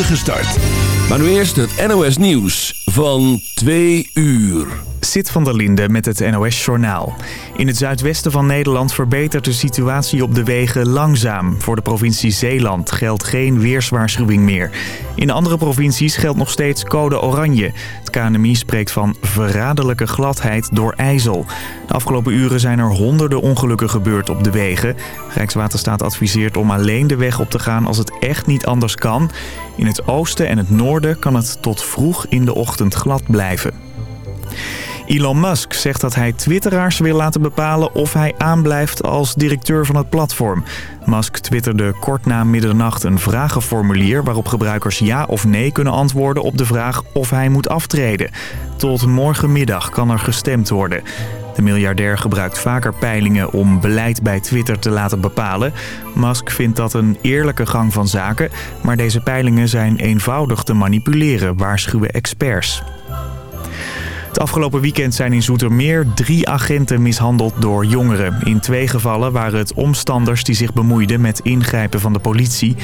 spoedige start. Maar nu eerst het NOS Nieuws van 2 uur. Zit van der Linde met het NOS Journaal. In het zuidwesten van Nederland verbetert de situatie op de wegen langzaam. Voor de provincie Zeeland geldt geen weerswaarschuwing meer. In andere provincies geldt nog steeds code oranje. Het KNMI spreekt van verraderlijke gladheid door ijzel. De afgelopen uren zijn er honderden ongelukken gebeurd op de wegen. Rijkswaterstaat adviseert om alleen de weg op te gaan als het echt niet anders kan. In het oosten en het noorden kan het tot vroeg in de ochtend glad blijven. Elon Musk zegt dat hij twitteraars wil laten bepalen of hij aanblijft als directeur van het platform. Musk twitterde kort na middernacht een vragenformulier waarop gebruikers ja of nee kunnen antwoorden op de vraag of hij moet aftreden. Tot morgenmiddag kan er gestemd worden. De miljardair gebruikt vaker peilingen om beleid bij Twitter te laten bepalen. Musk vindt dat een eerlijke gang van zaken, maar deze peilingen zijn eenvoudig te manipuleren, waarschuwen experts. Afgelopen weekend zijn in Zoetermeer drie agenten mishandeld door jongeren. In twee gevallen waren het omstanders die zich bemoeiden met ingrijpen van de politie.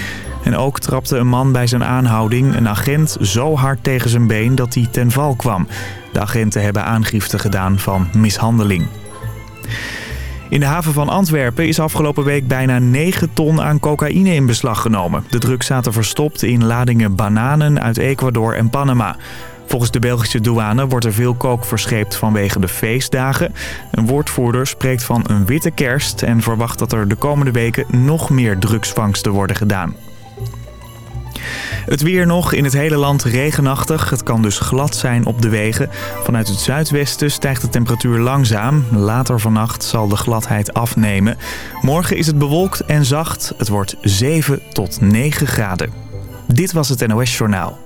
En ook trapte een man bij zijn aanhouding een agent zo hard tegen zijn been dat hij ten val kwam. De agenten hebben aangifte gedaan van mishandeling. In de haven van Antwerpen is afgelopen week bijna 9 ton aan cocaïne in beslag genomen. De drugs zaten verstopt in ladingen bananen uit Ecuador en Panama. Volgens de Belgische douane wordt er veel kook verscheept vanwege de feestdagen. Een woordvoerder spreekt van een witte kerst en verwacht dat er de komende weken nog meer drugsvangsten worden gedaan. Het weer nog, in het hele land regenachtig. Het kan dus glad zijn op de wegen. Vanuit het zuidwesten stijgt de temperatuur langzaam. Later vannacht zal de gladheid afnemen. Morgen is het bewolkt en zacht. Het wordt 7 tot 9 graden. Dit was het NOS Journaal.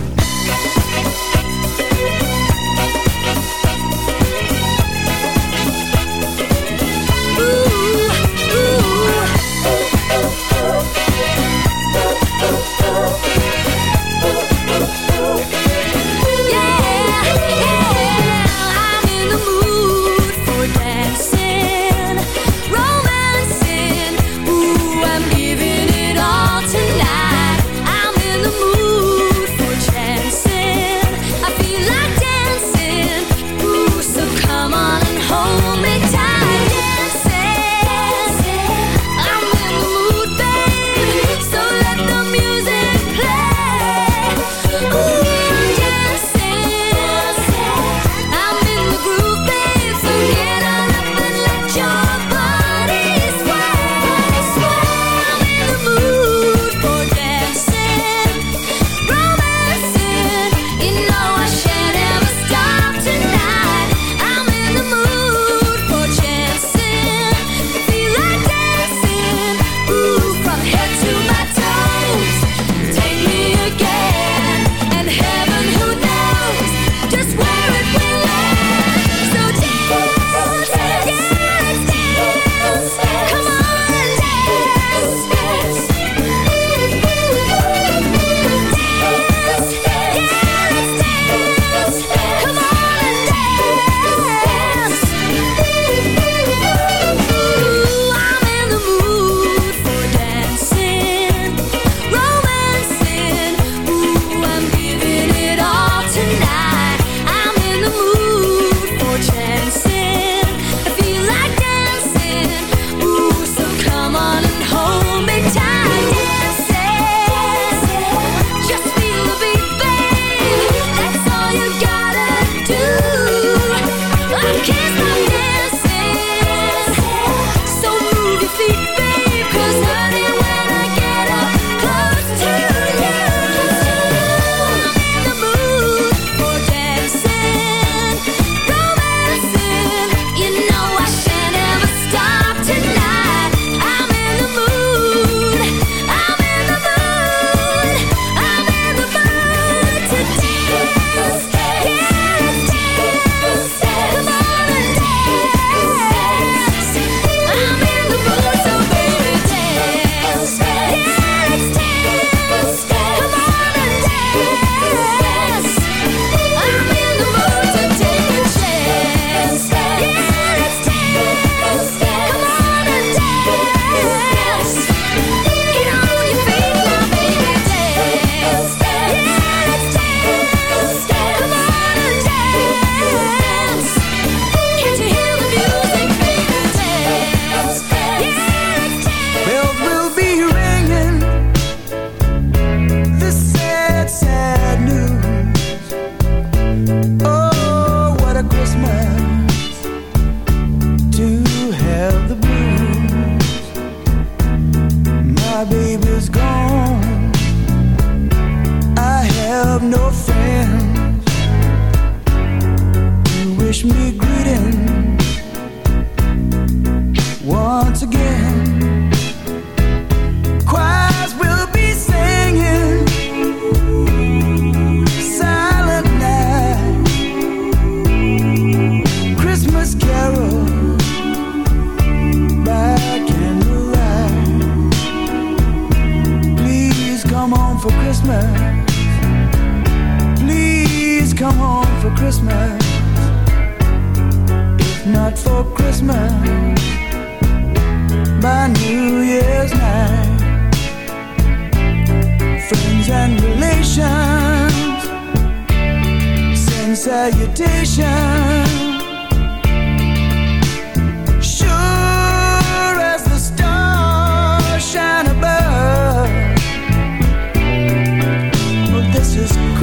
Christmas, if not for Christmas, by New Year's night, friends and relations. Send salutations.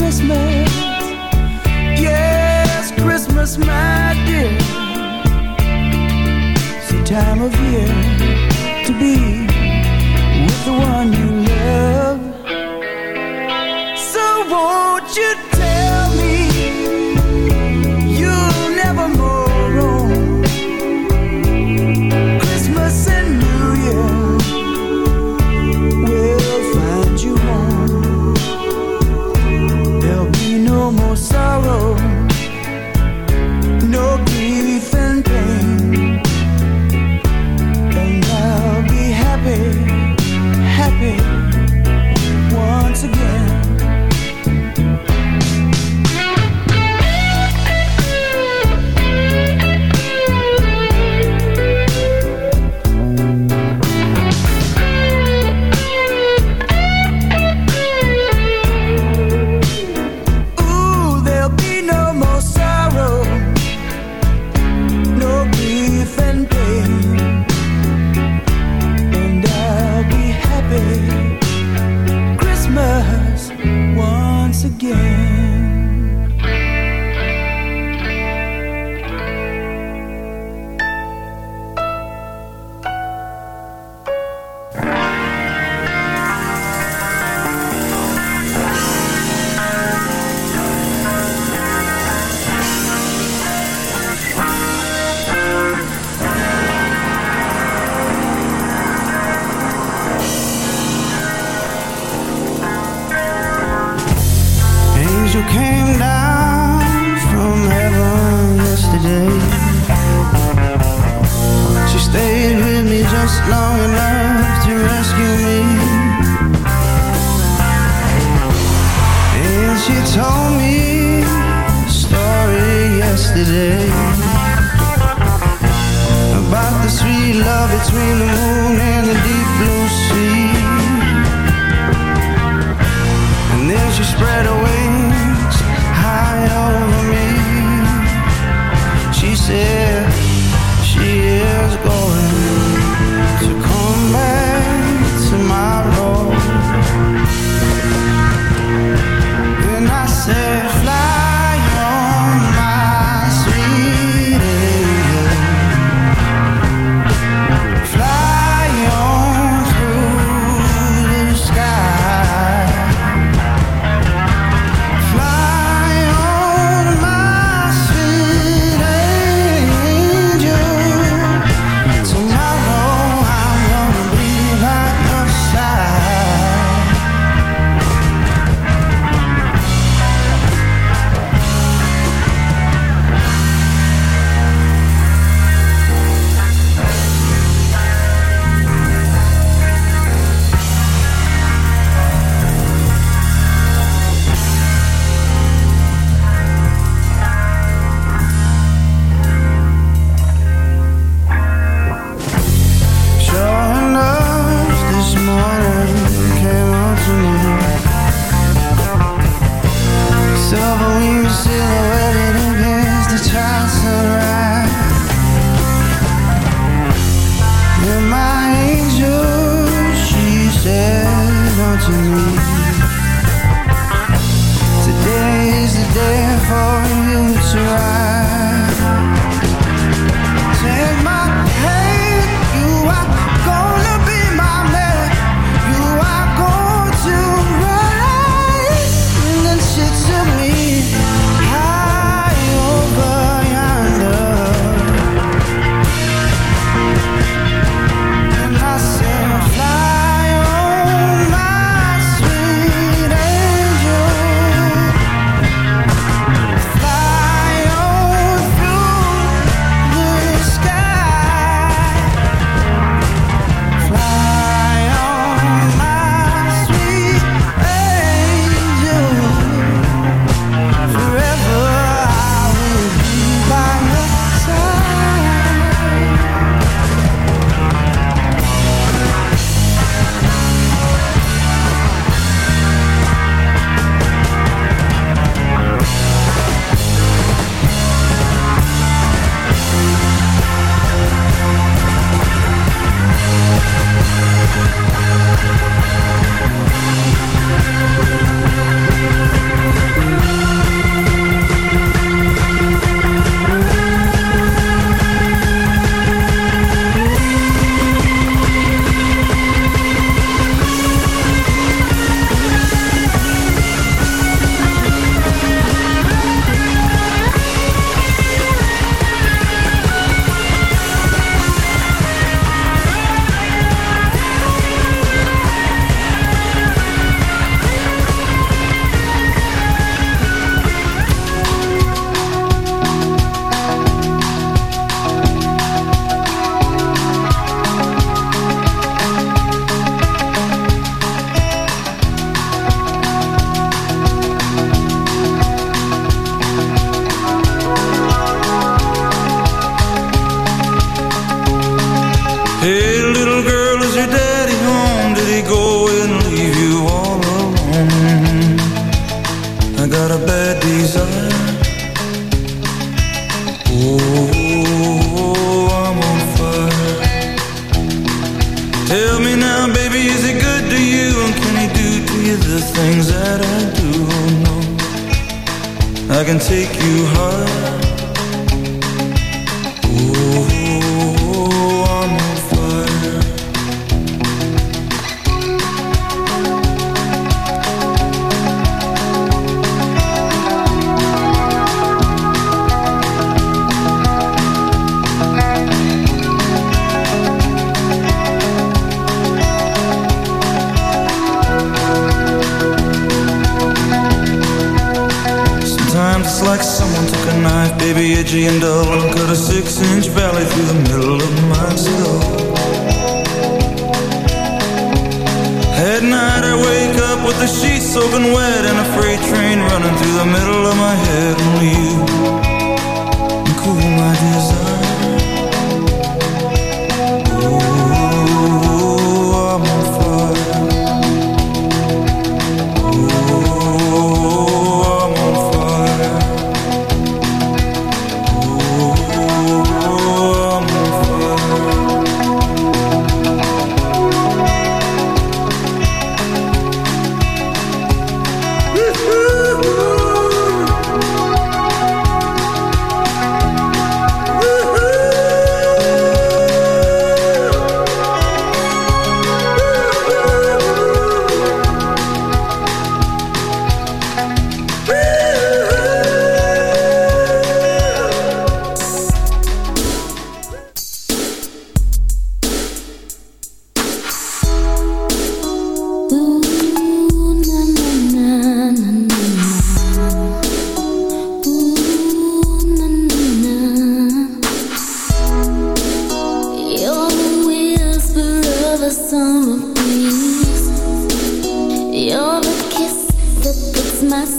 Christmas. time of year to be with the one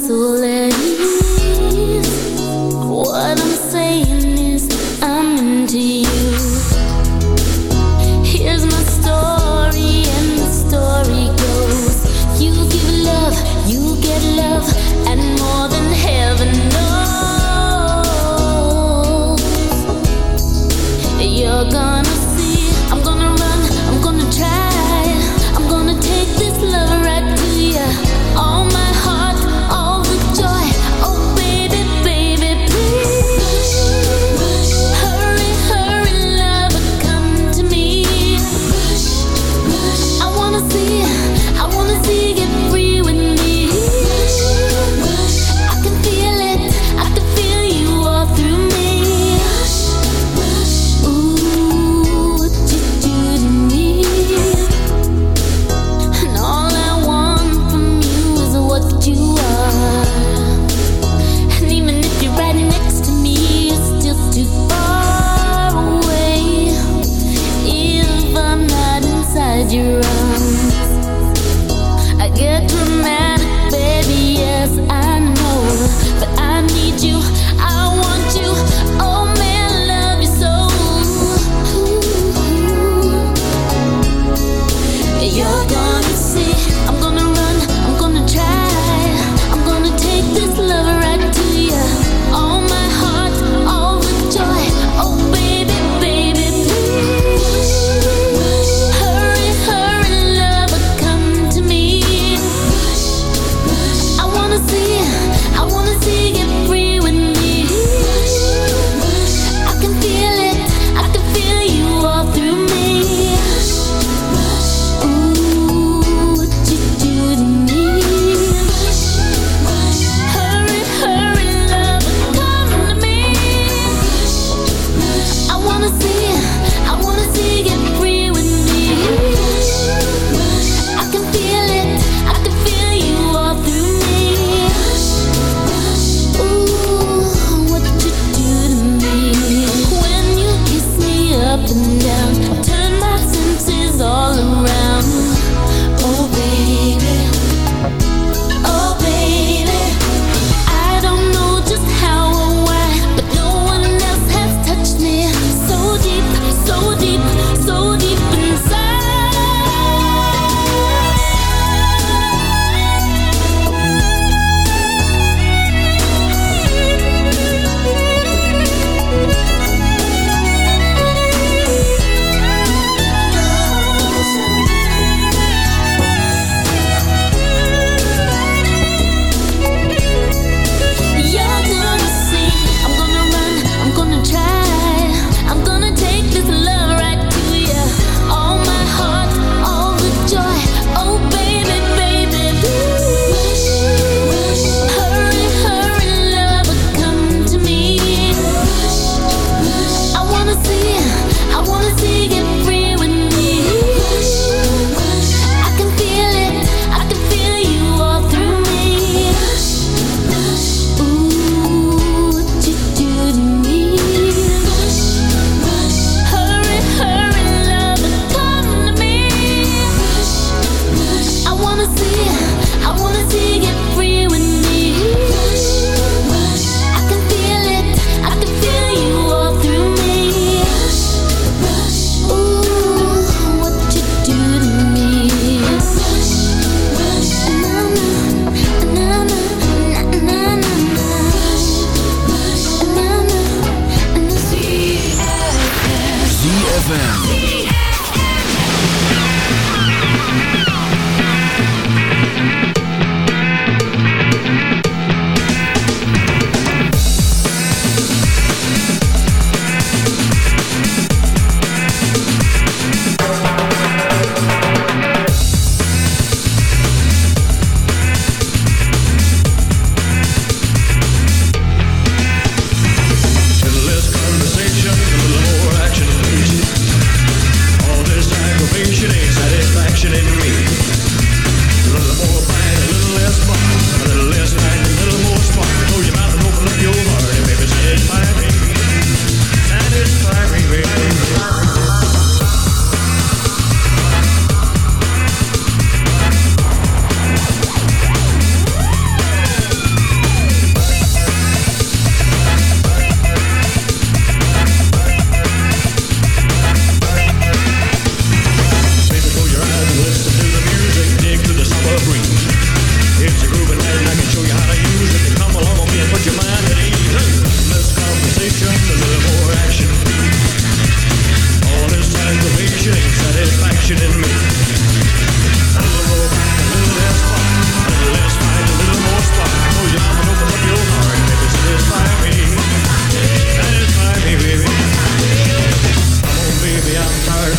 so late.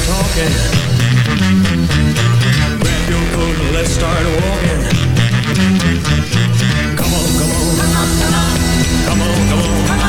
talking. Grab your coat and let's start walking. Come on, come on. Come on, come on. Come on, come on.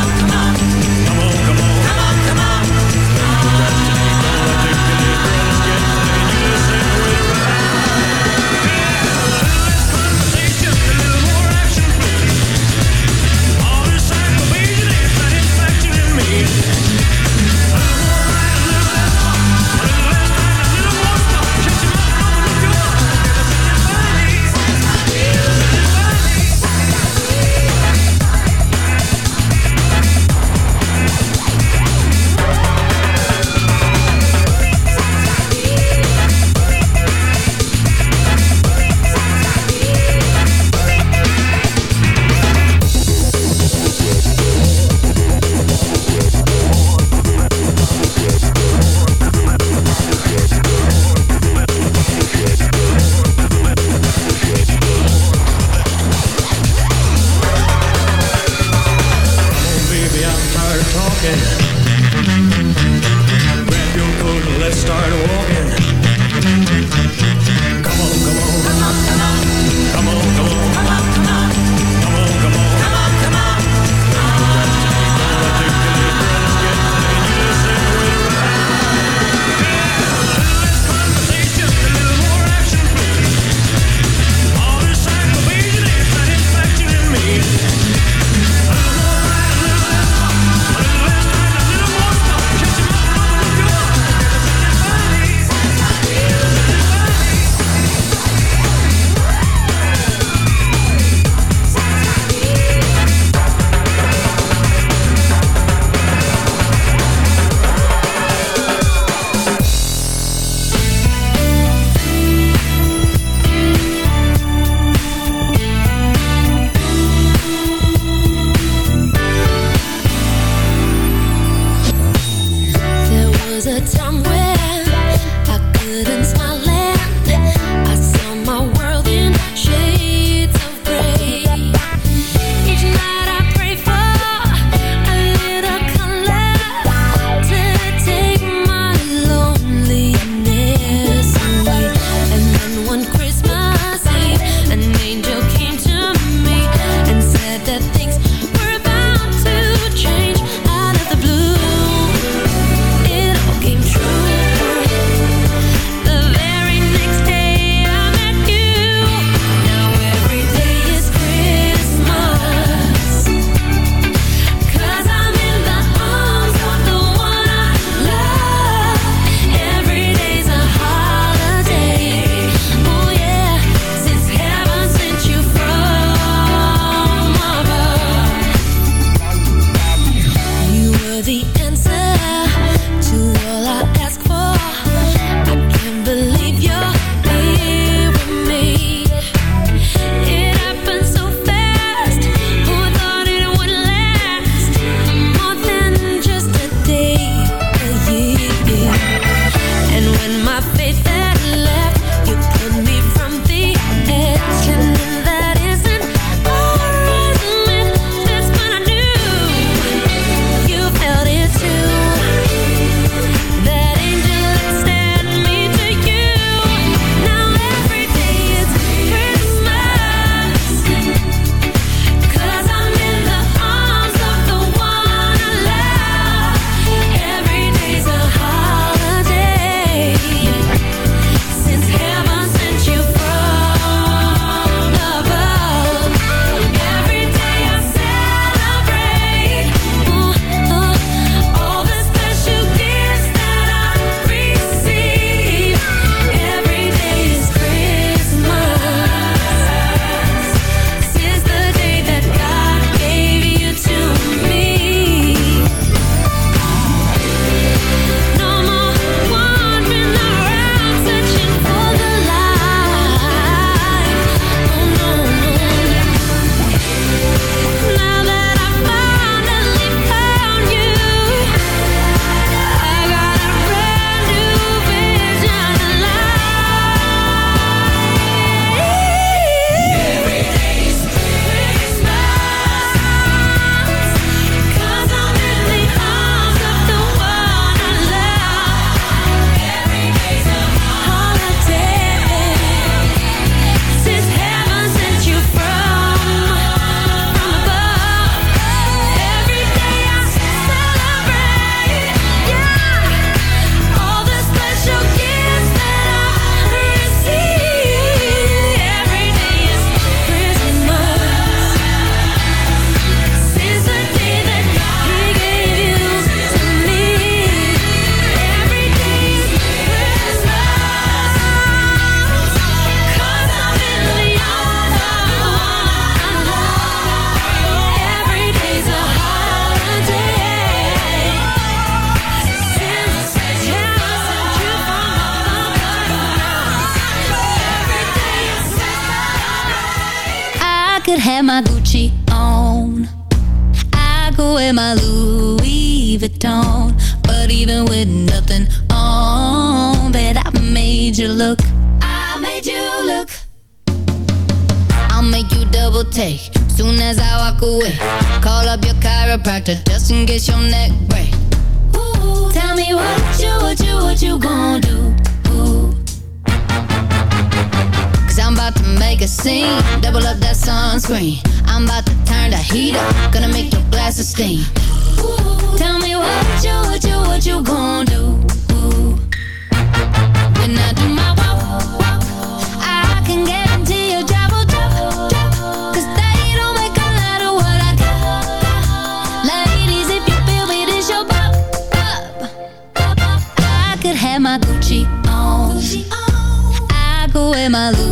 could have my Gucci on. I go wear my Louis Vuitton. But even with nothing on, bet I made you look. I made you look. I'll make you double take soon as I walk away. Call up your chiropractor just in case your neck breaks. Ooh, tell me what you, what you, what you gon' do? I'm about to make a scene, double up that sunscreen. I'm about to turn the heat up, gonna make your glasses steam. Ooh, tell me what you, what you, what you gonna do? Ooh. When I do my walk, walk, I can guarantee you trouble, trouble, trouble. Cause they don't make a lot of what I got. Ladies, if you feel me, this your bop, bop, bop. I could have my Gucci on. I could wear my Louis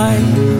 Alleen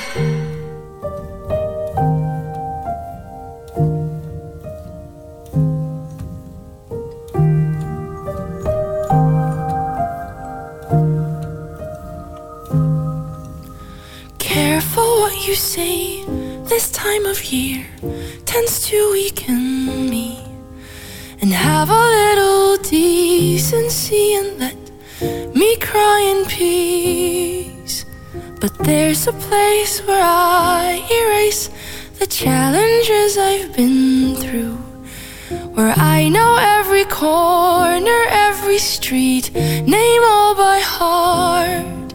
Of year tends to weaken me. And have a little decency and let me cry in peace. But there's a place where I erase the challenges I've been through. Where I know every corner, every street, name all by heart.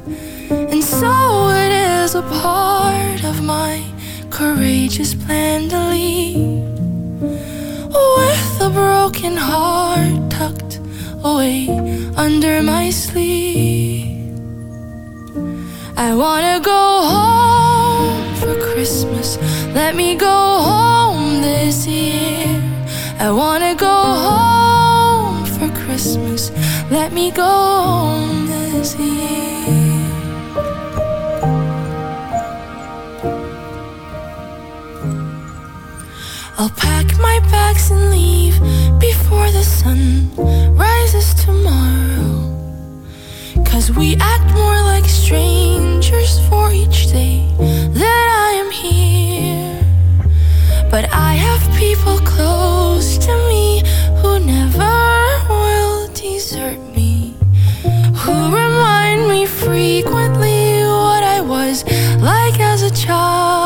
And so it is a part of my courageous plan to leave. With a broken heart tucked away under my sleeve. I wanna go home for Christmas. Let me go home this year. I wanna go home for Christmas. Let me go home this year. I'll pack my bags and leave before the sun rises tomorrow. Cause we act more like strangers for each day that I am here. But I have people close to me who never will desert me. Who remind me frequently what I was like as a child.